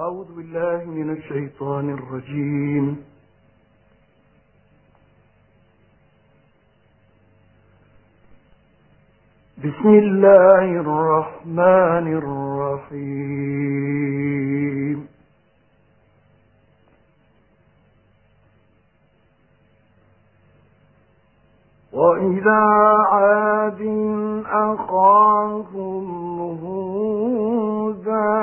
أعوذ بالله من الشيطان الرجيم. بسم الله الرحمن الرحيم. وإذا عاد أخاهم هودا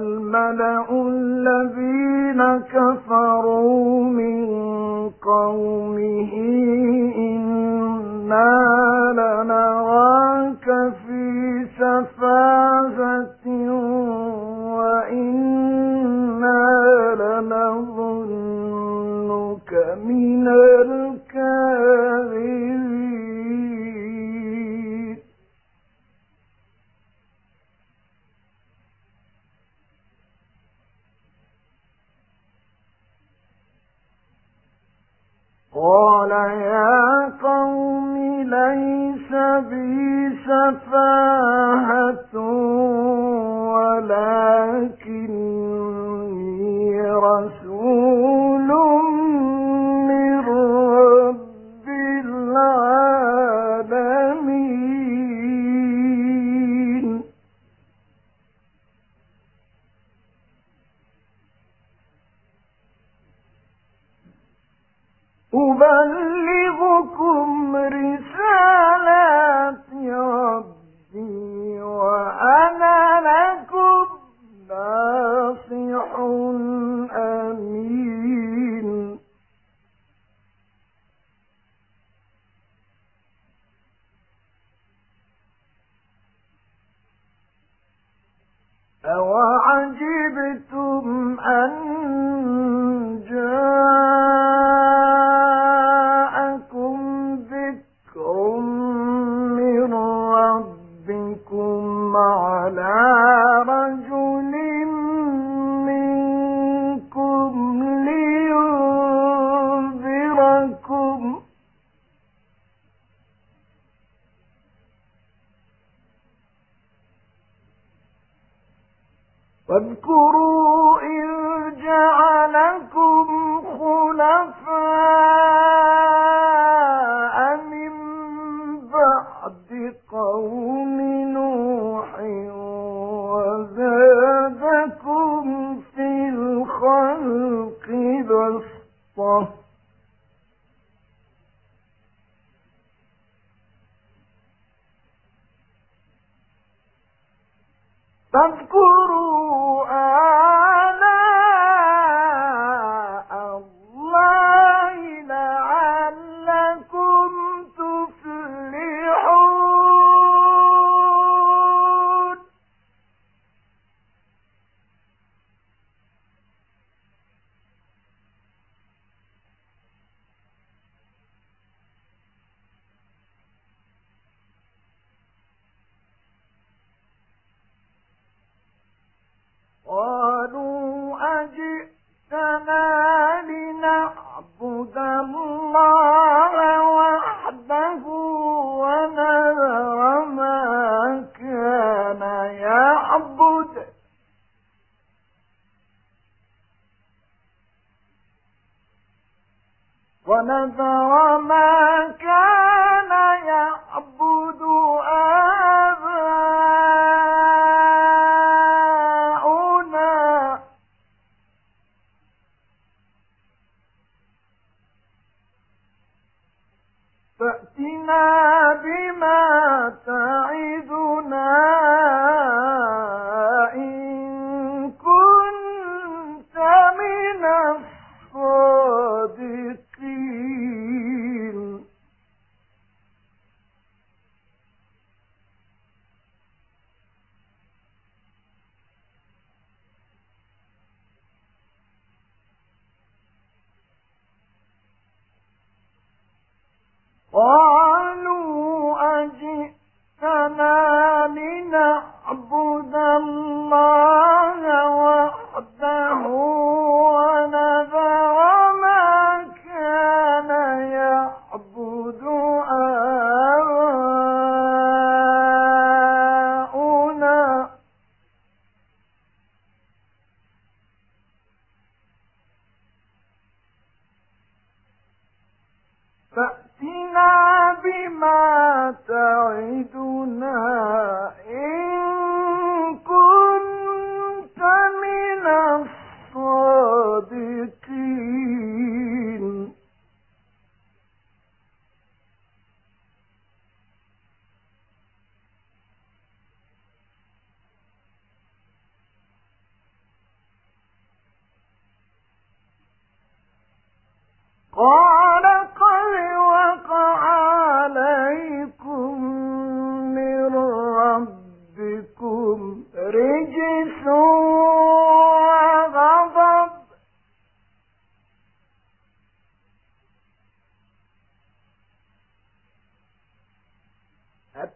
الملأ الذين كفروا من قومه إنا لنراك في سفاهة وإنا لنظنك من قال يا قوم ليس بي سفاهة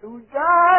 to die.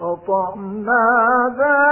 وإلى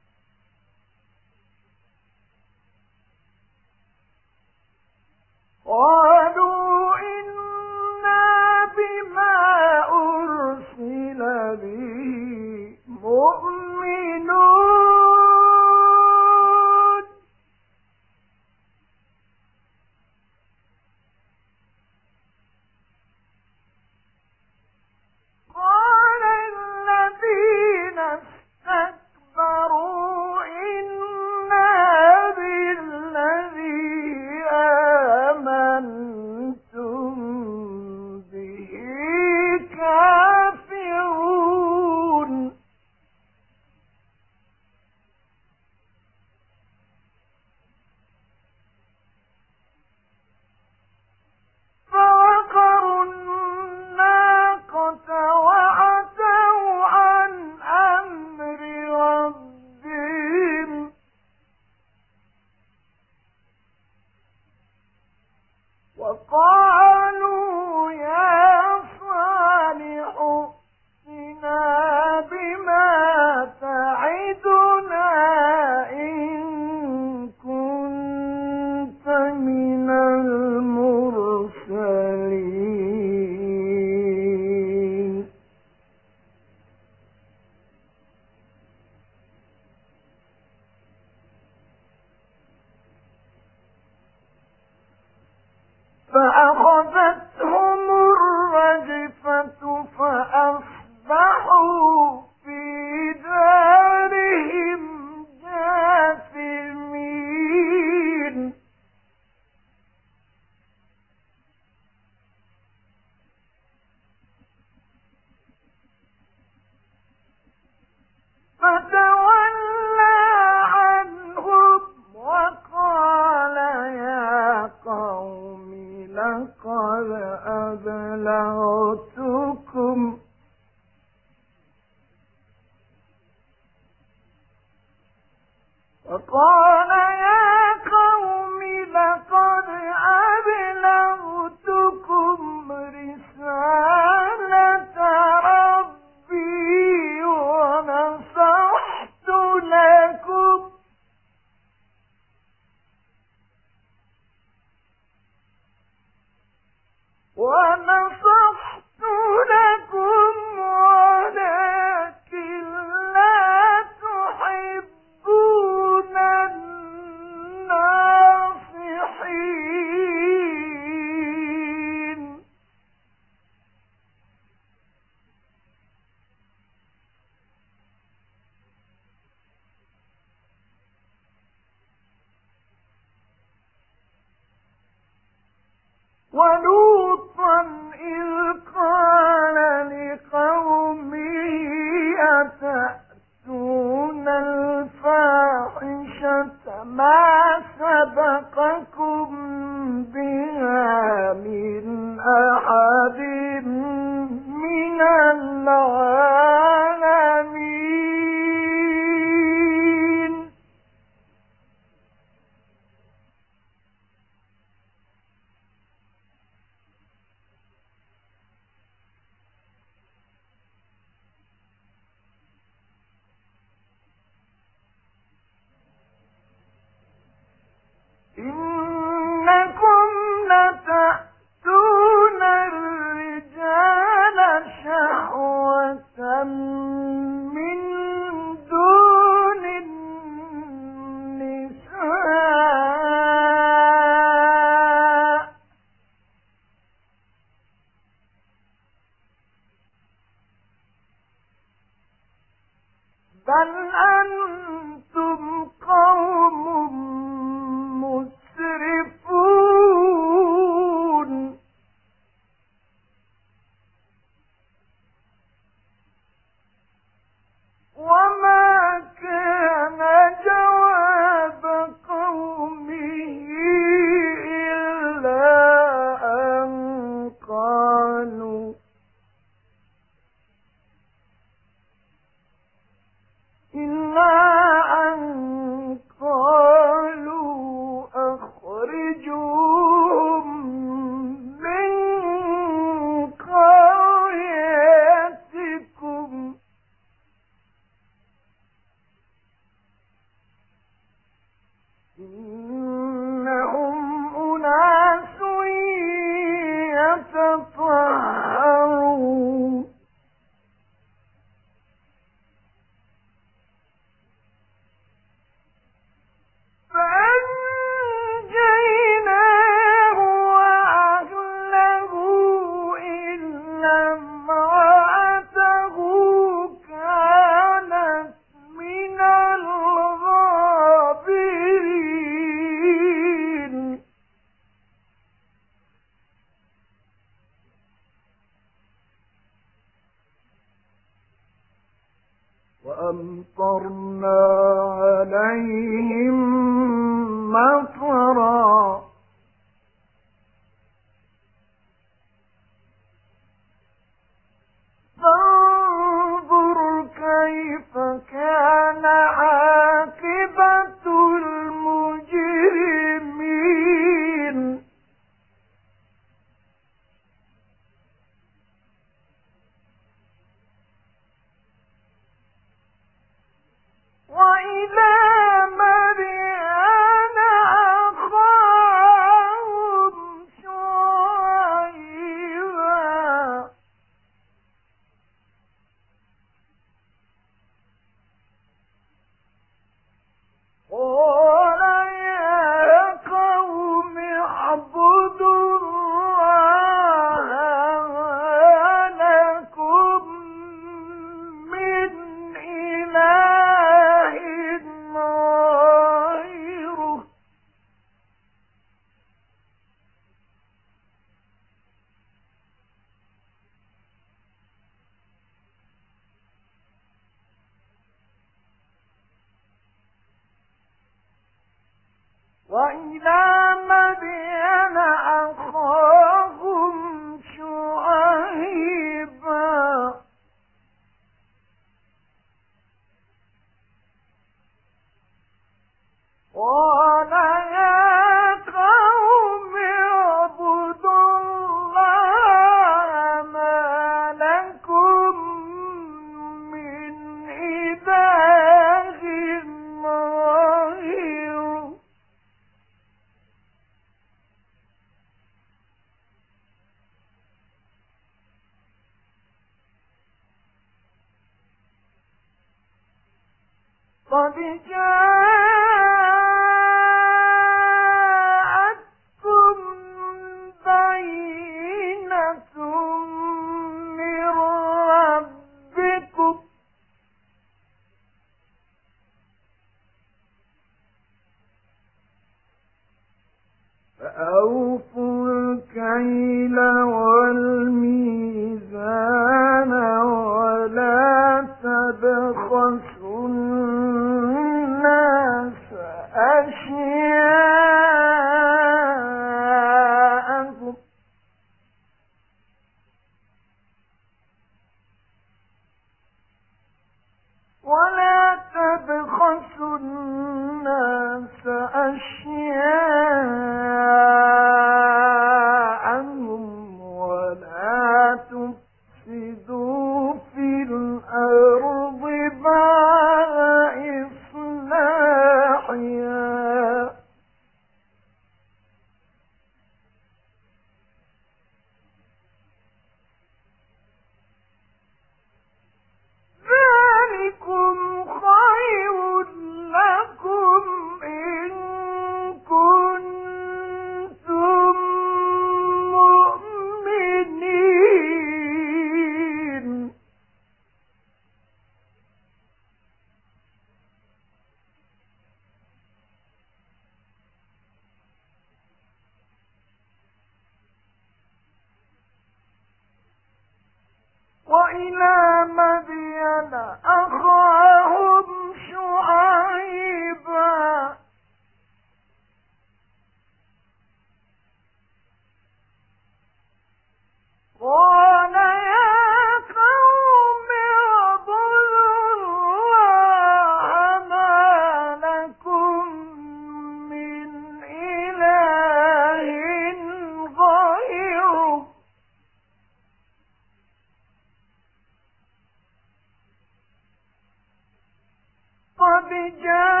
بجانب